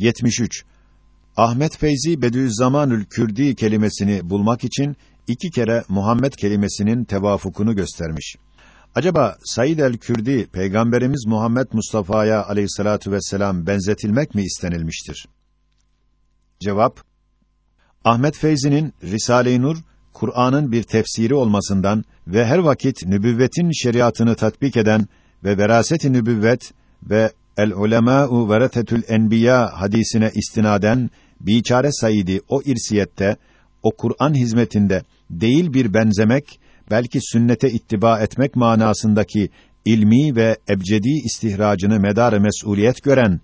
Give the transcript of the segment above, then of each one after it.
73. Ahmet Feyzi Bediüzzamanül Kürdi kelimesini bulmak için iki kere Muhammed kelimesinin tevafukunu göstermiş. Acaba Said el-Kürdi Peygamberimiz Muhammed Mustafa'ya Aleyhissalatu vesselam benzetilmek mi istenilmiştir? Cevap: Ahmet Feyzi'nin Risale-i Nur Kur'an'ın bir tefsiri olmasından ve her vakit nübüvvetin şeriatını tatbik eden ve veraset-i nübüvvet ve el ulemâ'u veretetül enbiya hadisine istinaden biçare Said'i o irsiyette o Kur'an hizmetinde değil bir benzemek belki sünnete ittiba etmek manasındaki ilmi ve ebcedi istihracını medar mesuliyet gören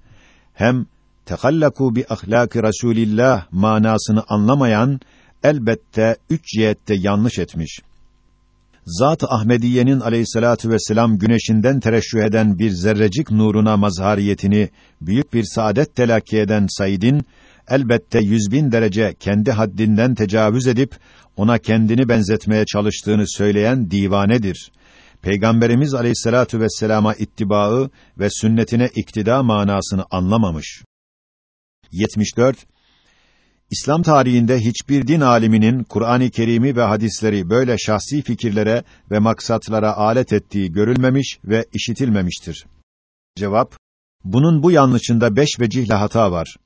hem tekallaku bi ahlaki Rasulillah manasını anlamayan elbette üç cihette yanlış etmiş. Zat-ı Ahmediye'nin aleyhissalatu vesselam güneşinden tereşüh eden bir zerrecik nuruna mazhariyetini büyük bir saadet telakki eden Said'in elbette yüz bin derece kendi haddinden tecavüz edip ona kendini benzetmeye çalıştığını söyleyen divanedir. Peygamberimiz Aleyhissalatu vesselama ittibaı ve sünnetine iktida manasını anlamamış. 74 İslam tarihinde hiçbir din aliminin Kur'an-ı Kerim'i ve hadisleri böyle şahsi fikirlere ve maksatlara alet ettiği görülmemiş ve işitilmemiştir. Cevap: Bunun bu yanlışında beş vecihle hata var.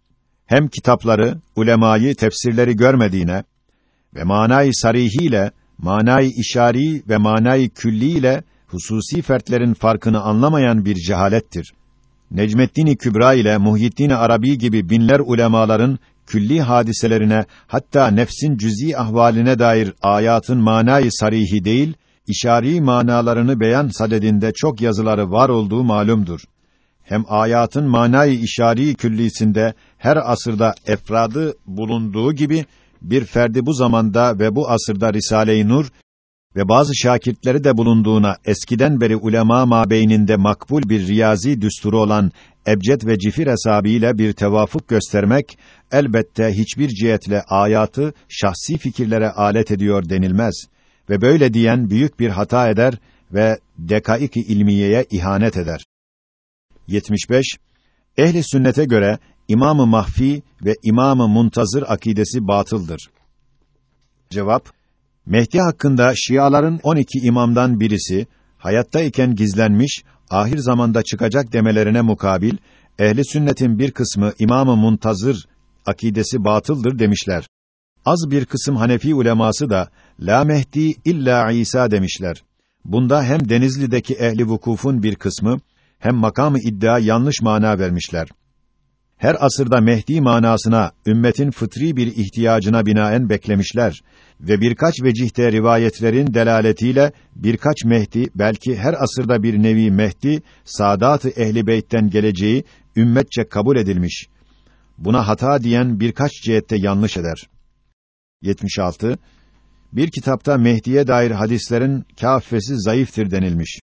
Hem kitapları, ulemayı, tefsirleri görmediğine ve manayı sarihiyle, manayı işari ve manayı külliyle hususi fertlerin farkını anlamayan bir cehalettir. Necmeddin Kübra ile Muhyiddin Arabi gibi binler ulemaların külli hadiselerine hatta nefsin cüz'i ahvaline dair ayatın manayı sarihi değil, işari manalarını beyan sadedinde çok yazıları var olduğu malumdur. Hem ayatın manayı işari küllisinde her asırda efradı bulunduğu gibi bir ferdi bu zamanda ve bu asırda Risale-i Nur ve bazı şakirtleri de bulunduğuna eskiden beri ulema mabeyninde makbul bir riyazi düsturu olan ebced ve cifir hesabıyla bir tevafuk göstermek elbette hiçbir cihetle ayatı şahsi fikirlere alet ediyor denilmez ve böyle diyen büyük bir hata eder ve dekaik-i ilmiyeye ihanet eder. 75 Ehli sünnete göre İmam-ı Mahfi ve İmam-ı Muntazır akidesi batıldır. Cevap Mehdi hakkında Şiaların 12 imamdan birisi hayattayken gizlenmiş, ahir zamanda çıkacak demelerine mukabil ehli sünnetin bir kısmı İmam-ı Muntazır akidesi batıldır demişler. Az bir kısım Hanefi uleması da la Mehdi illa İsa demişler. Bunda hem Denizli'deki ehli vukufun bir kısmı hem makamı iddia yanlış mana vermişler. Her asırda Mehdi manasına ümmetin fıtri bir ihtiyacına binaen beklemişler ve birkaç vecihte rivayetlerin delaletiyle birkaç Mehdi belki her asırda bir nevi Mehdi Sadat-ı Ehli Beyt'ten geleceği ümmetçe kabul edilmiş. Buna hata diyen birkaç cihette yanlış eder. 76 Bir kitapta Mehdi'ye dair hadislerin kâffesi zayıftır denilmiş.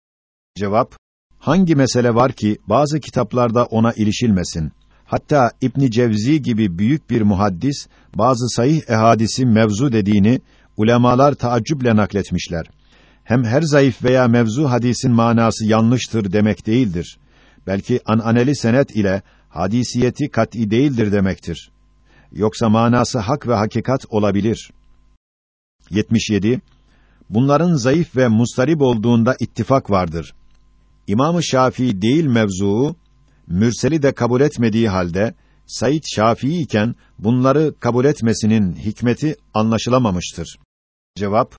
Cevap Hangi mesele var ki bazı kitaplarda ona ilişilmesin? Hatta İbn Cevzi gibi büyük bir muhaddis bazı sahih ehadisi mevzu dediğini ulemalar taaccüple nakletmişler. Hem her zayıf veya mevzu hadisin manası yanlıştır demek değildir. Belki ananeli senet ile hadisiyeti kat'î değildir demektir. Yoksa manası hak ve hakikat olabilir. 77 Bunların zayıf ve mustarip olduğunda ittifak vardır. İmam-ı Şafii değil mevzuu, mürseli de kabul etmediği halde Said Şafii iken bunları kabul etmesinin hikmeti anlaşılamamıştır. Cevap: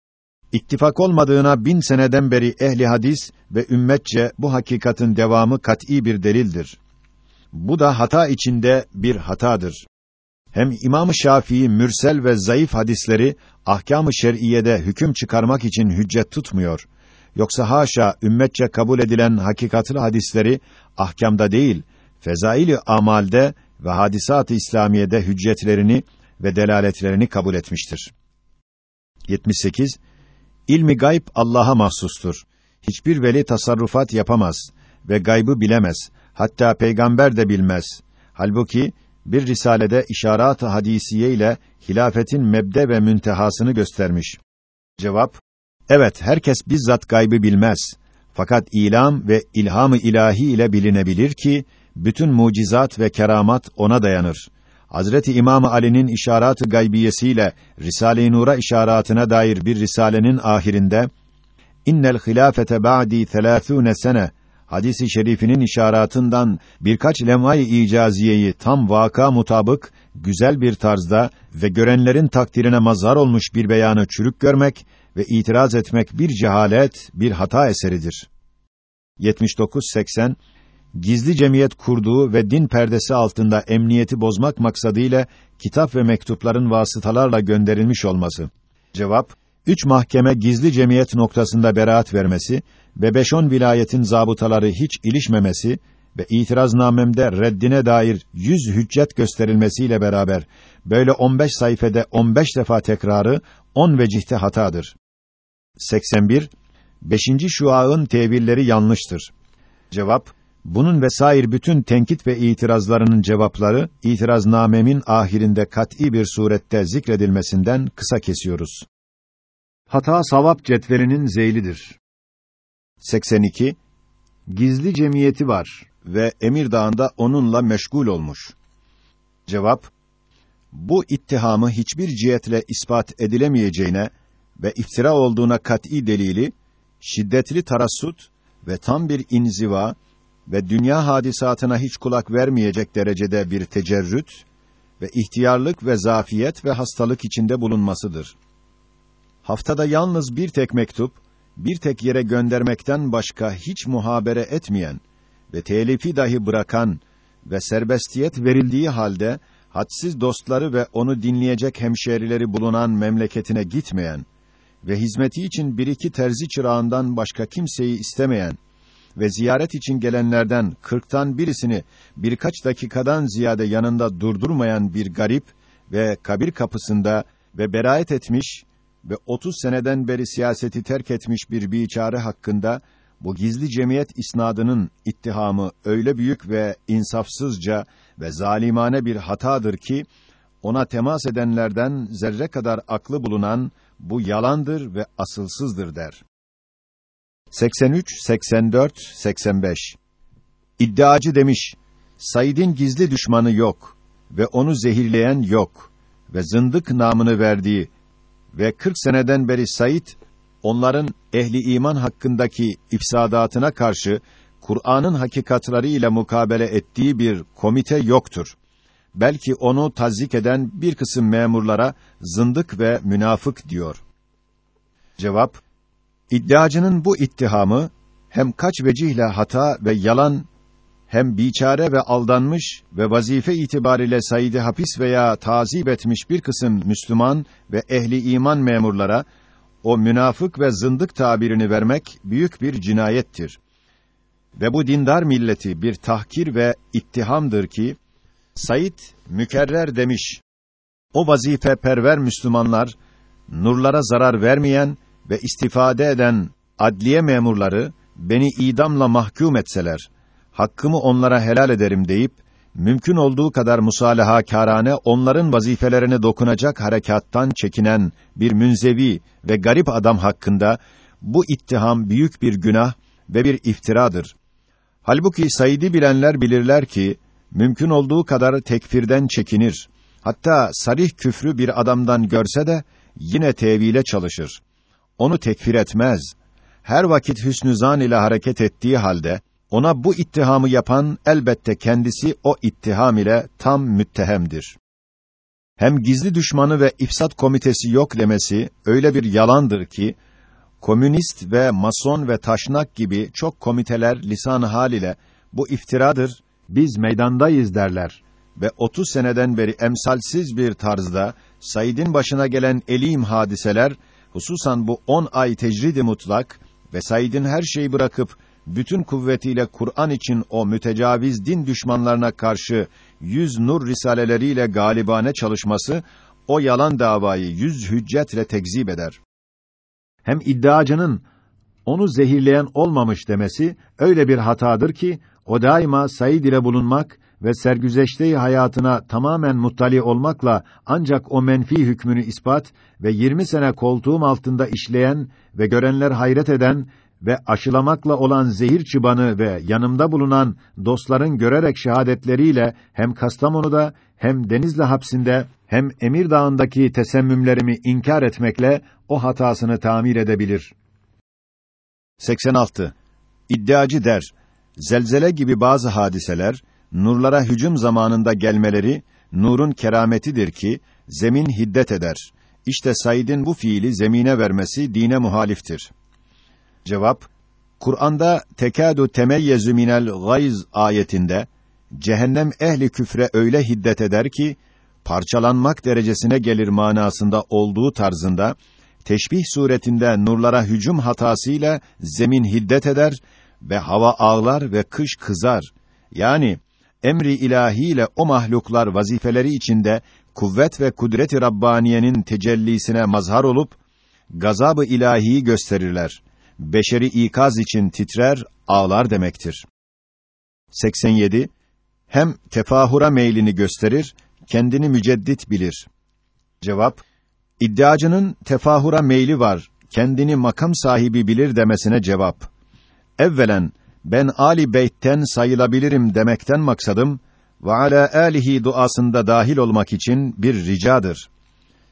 İttifak olmadığına bin seneden beri ehli hadis ve ümmetçe bu hakikatin devamı kat'î bir delildir. Bu da hata içinde bir hatadır. Hem İmam-ı Şafii mürsel ve zayıf hadisleri ahkâm-ı şer'iyede hüküm çıkarmak için hüccet tutmuyor. Yoksa haşa ümmetçe kabul edilen hakikatlı hadisleri ahkamda değil, fezaili amalde ve hadisat-ı İslamiye'de hüccetlerini ve delaletlerini kabul etmiştir. 78 İlmi gayb Allah'a mahsustur. Hiçbir veli tasarrufat yapamaz ve gaybı bilemez. Hatta peygamber de bilmez. Halbuki bir risalede işaret-ı hadisiye ile hilafetin mebde ve müntehasını göstermiş. Cevap: Evet, herkes bizzat gaybı bilmez. Fakat ilam ve ilhamı ilahi ile bilinebilir ki bütün mucizat ve keramat ona dayanır. Hazreti İmam Ali'nin işaret-ı gaybiyesiyle Risale-i Nur'a işaretine dair bir risalenin ahirinde innel hilafete ba'di 30 sene hadisi şerifinin işaratından birkaç lemay icaziyeyi tam vaka mutabık güzel bir tarzda ve görenlerin takdirine mazhar olmuş bir beyanı çürük görmek ve itiraz etmek bir cehalet, bir hata eseridir. 79-80 Gizli cemiyet kurduğu ve din perdesi altında emniyeti bozmak maksadıyla kitap ve mektupların vasıtalarla gönderilmiş olması. Cevap Üç mahkeme gizli cemiyet noktasında beraat vermesi ve beş on vilayetin zabıtaları hiç ilişmemesi ve itiraznamemde reddine dair yüz hüccet gösterilmesiyle beraber böyle on beş sayfede on beş defa tekrarı on vecihte hatadır. 81 Beşinci şuağın tevilleri yanlıştır. Cevap bunun vesair bütün tenkit ve itirazlarının cevapları itiraznamemin ahirinde kat'î bir surette zikredilmesinden kısa kesiyoruz. Hata savap cetvelinin zeylidir. 82 Gizli cemiyeti var ve Emir Dağı'nda onunla meşgul olmuş. Cevap Bu ittihamı hiçbir cihetle ispat edilemeyeceğine ve iftira olduğuna kat'î delili şiddetli tarassut ve tam bir inziva ve dünya hadisatına hiç kulak vermeyecek derecede bir tecerrüt ve ihtiyarlık ve zafiyet ve hastalık içinde bulunmasıdır. Haftada yalnız bir tek mektup, bir tek yere göndermekten başka hiç muhabere etmeyen ve telifi dahi bırakan ve serbestiyet verildiği halde hadsiz dostları ve onu dinleyecek hemşerileri bulunan memleketine gitmeyen ve hizmeti için bir iki terzi çırağından başka kimseyi istemeyen ve ziyaret için gelenlerden kırktan birisini birkaç dakikadan ziyade yanında durdurmayan bir garip ve kabir kapısında ve beraat etmiş ve 30 seneden beri siyaseti terk etmiş bir biçare hakkında bu gizli cemiyet isnadının ittihamı öyle büyük ve insafsızca ve zalimane bir hatadır ki ona temas edenlerden zerre kadar aklı bulunan bu yalandır ve asılsızdır der. 83, 84, 85 İddiacı demiş, Said'in gizli düşmanı yok ve onu zehirleyen yok ve zındık namını verdiği ve 40 seneden beri Said onların ehli iman hakkındaki ifsadatına karşı Kur'an'ın hakikatları ile mukabele ettiği bir komite yoktur. Belki onu tazik eden bir kısım memurlara zındık ve münafık diyor. Cevap İddiacının bu ittihamı hem kaç vecihle hata ve yalan hem biçare ve aldanmış ve vazife itibariyle Said'i hapis veya tazip etmiş bir kısım Müslüman ve ehli iman memurlara o münafık ve zındık tabirini vermek büyük bir cinayettir. Ve bu dindar milleti bir tahkir ve ittihamdır ki Said mükerrer demiş. O vazife perver Müslümanlar nurlara zarar vermeyen ve istifade eden adliye memurları beni idamla mahkum etseler hakkımı onlara helal ederim deyip mümkün olduğu kadar musalaha kârane onların vazifelerine dokunacak harekattan çekinen bir münzevi ve garip adam hakkında bu ittiham büyük bir günah ve bir iftiradır. Halbuki Said'i bilenler bilirler ki mümkün olduğu kadar tekfirden çekinir. Hatta sarih küfrü bir adamdan görse de yine tevile çalışır. Onu tekfir etmez. Her vakit hüsnü zan ile hareket ettiği halde ona bu ittihamı yapan elbette kendisi o ittiham ile tam müttehemdir. Hem gizli düşmanı ve ifsat komitesi yok demesi öyle bir yalandır ki komünist ve mason ve taşnak gibi çok komiteler lisan hal ile bu iftiradır biz meydandayız derler ve 30 seneden beri emsalsiz bir tarzda Said'in başına gelen elim hadiseler hususan bu 10 ay tecridi mutlak ve Said'in her şeyi bırakıp bütün kuvvetiyle Kur'an için o mütecaviz din düşmanlarına karşı yüz nur risaleleriyle galibane çalışması o yalan davayı yüz hüccetle tekzip eder. Hem iddiacının onu zehirleyen olmamış demesi öyle bir hatadır ki o daima Said ile bulunmak ve sergüzeşte hayatına tamamen muttali olmakla ancak o menfi hükmünü ispat ve 20 sene koltuğum altında işleyen ve görenler hayret eden ve aşılamakla olan zehir çıbanı ve yanımda bulunan dostların görerek şehadetleriyle hem Kastamonu'da hem Denizli hapsinde hem Emir Dağı'ndaki tesemmümlerimi inkar etmekle o hatasını tamir edebilir. 86. İddiacı der, zelzele gibi bazı hadiseler, nurlara hücum zamanında gelmeleri, nurun kerametidir ki, zemin hiddet eder. İşte Said'in bu fiili zemine vermesi dine muhaliftir. Cevap, Kur'an'da tekadu temeyyezu minel gayz ayetinde, cehennem ehli küfre öyle hiddet eder ki, parçalanmak derecesine gelir manasında olduğu tarzında, teşbih suretinde nurlara hücum hatasıyla zemin hiddet eder ve hava ağlar ve kış kızar. Yani emri ilahiyle o mahluklar vazifeleri içinde kuvvet ve kudret-i Rabbaniye'nin tecellisine mazhar olup gazabı ilahiyi gösterirler. Beşeri ikaz için titrer, ağlar demektir. 87 Hem tefahura meylini gösterir, kendini müceddit bilir. Cevap İddiacının tefahura meyli var, kendini makam sahibi bilir demesine cevap. Evvelen ben Ali Beyt'ten sayılabilirim demekten maksadım ve ala alihi duasında dahil olmak için bir ricadır.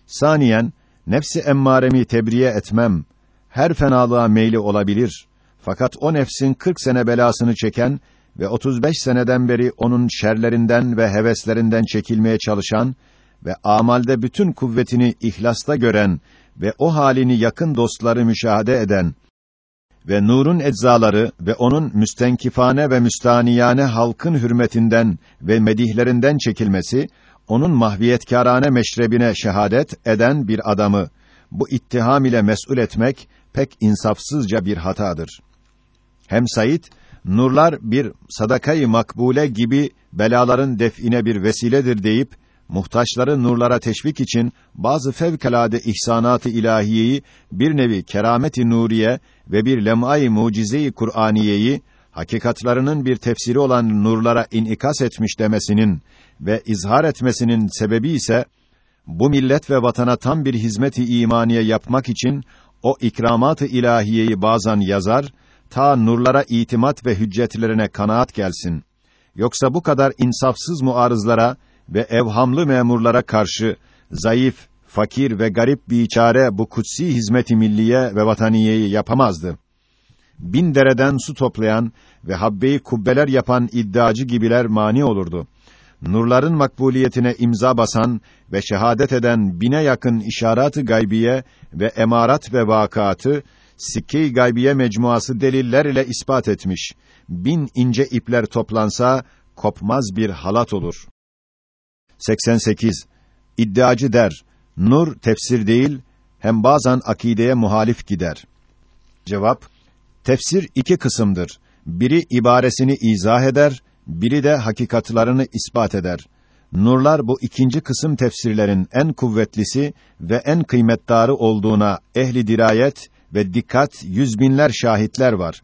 Saniyen nefsi emmaremi tebriye etmem. Her fenalığa meyli olabilir. Fakat o nefsin 40 sene belasını çeken ve 35 seneden beri onun şerlerinden ve heveslerinden çekilmeye çalışan ve amalde bütün kuvvetini ihlasta gören ve o halini yakın dostları müşahede eden ve nurun eczaları ve onun müstenkifane ve müstaniyane halkın hürmetinden ve medihlerinden çekilmesi, onun mahviyetkârane meşrebine şehadet eden bir adamı, bu ittiham ile mes'ul etmek, pek insafsızca bir hatadır. Hem Said, nurlar bir sadakayı makbule gibi belaların define bir vesiledir deyip, muhtaçları nurlara teşvik için bazı fevkalade ihsanatı ilahiyeyi bir nevi kerameti nuriye ve bir lem'ay mucize-i Kur'aniyeyi hakikatlarının bir tefsiri olan nurlara inikas etmiş demesinin ve izhar etmesinin sebebi ise bu millet ve vatana tam bir hizmeti imaniye yapmak için o ikramat-ı ilahiyeyi bazen yazar ta nurlara itimat ve hüccetlerine kanaat gelsin. Yoksa bu kadar insafsız muarızlara ve evhamlı memurlara karşı zayıf, fakir ve garip bir biçare bu kutsi hizmeti milliye ve vataniyeyi yapamazdı. Bin dereden su toplayan ve habbeyi kubbeler yapan iddiacı gibiler mani olurdu. Nurların makbuliyetine imza basan ve şehadet eden bine yakın işaret-ı gaybiye ve emarat ve vakatı sikke-i gaybiye mecmuası deliller ile ispat etmiş. Bin ince ipler toplansa kopmaz bir halat olur. 88. İddiacı der, nur tefsir değil, hem bazen akideye muhalif gider. Cevap, tefsir iki kısımdır. Biri ibaresini izah eder, biri de hakikatlarını ispat eder. Nurlar bu ikinci kısım tefsirlerin en kuvvetlisi ve en kıymetdarı olduğuna ehli dirayet ve dikkat yüz binler şahitler var.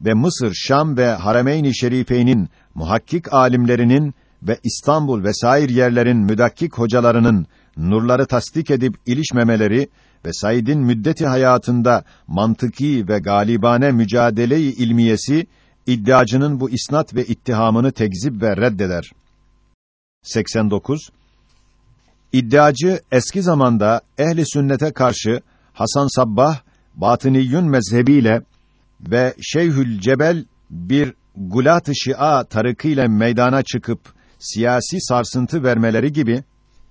Ve Mısır, Şam ve Harameyn-i Şerifeyn'in muhakkik alimlerinin ve İstanbul ve sair yerlerin müdakkik hocalarının nurları tasdik edip ilişmemeleri ve Said'in müddeti hayatında mantıki ve galibane mücadele-i ilmiyesi iddiacının bu isnat ve ittihamını tekzip ve reddeder. 89 İddiacı eski zamanda ehli sünnete karşı Hasan Sabbah Batıniyyün mezhebiyle ve Şeyhül Cebel bir gulat-ı şia tarıkıyla meydana çıkıp siyasi sarsıntı vermeleri gibi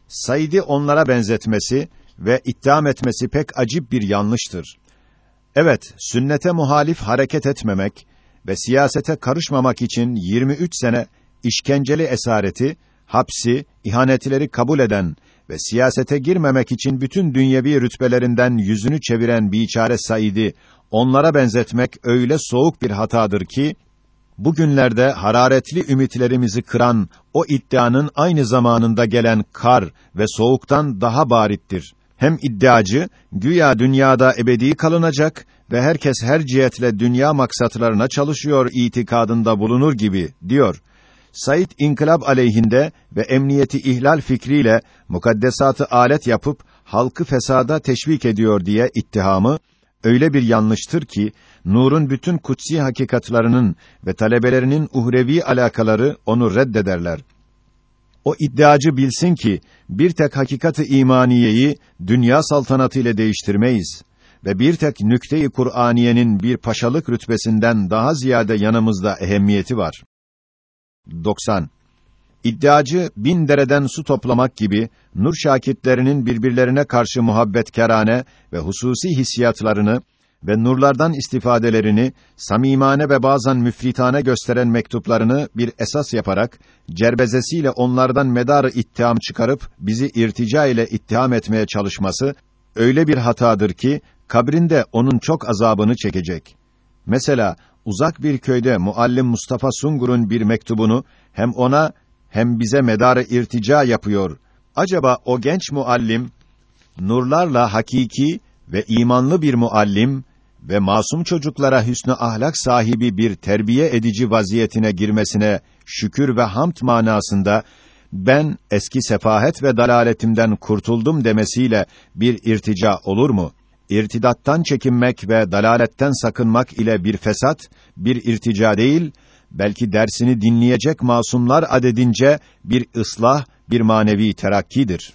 Said'i onlara benzetmesi ve ittiham etmesi pek acip bir yanlıştır. Evet, sünnete muhalif hareket etmemek ve siyasete karışmamak için 23 sene işkenceli esareti, hapsi, ihanetleri kabul eden ve siyasete girmemek için bütün dünyevi rütbelerinden yüzünü çeviren biçare Said'i onlara benzetmek öyle soğuk bir hatadır ki bugünlerde hararetli ümitlerimizi kıran o iddianın aynı zamanında gelen kar ve soğuktan daha barittir. Hem iddiacı güya dünyada ebedi kalınacak ve herkes her cihetle dünya maksatlarına çalışıyor itikadında bulunur gibi diyor. Said inkılap aleyhinde ve emniyeti ihlal fikriyle mukaddesatı alet yapıp halkı fesada teşvik ediyor diye ittihamı öyle bir yanlıştır ki Nur'un bütün kutsi hakikatlarının ve talebelerinin uhrevi alakaları onu reddederler. O iddiacı bilsin ki bir tek hakikati imaniyeyi dünya saltanatı ile değiştirmeyiz ve bir tek nükte-i Kur'aniyenin bir paşalık rütbesinden daha ziyade yanımızda ehemmiyeti var. 90. İddiacı bin dereden su toplamak gibi nur şakitlerinin birbirlerine karşı muhabbetkerane ve hususi hissiyatlarını ve nurlardan istifadelerini samimane ve bazen müfritane gösteren mektuplarını bir esas yaparak cerbezesiyle onlardan medarı ittiham çıkarıp bizi irtica ile ittiham etmeye çalışması öyle bir hatadır ki kabrinde onun çok azabını çekecek. Mesela uzak bir köyde muallim Mustafa Sungur'un bir mektubunu hem ona hem bize medarı irtica yapıyor. Acaba o genç muallim nurlarla hakiki ve imanlı bir muallim ve masum çocuklara hüsnü ahlak sahibi bir terbiye edici vaziyetine girmesine şükür ve hamd manasında ben eski sefahet ve dalaletimden kurtuldum demesiyle bir irtica olur mu? İrtidattan çekinmek ve dalaletten sakınmak ile bir fesat, bir irtica değil, belki dersini dinleyecek masumlar adedince bir ıslah, bir manevi terakkidir.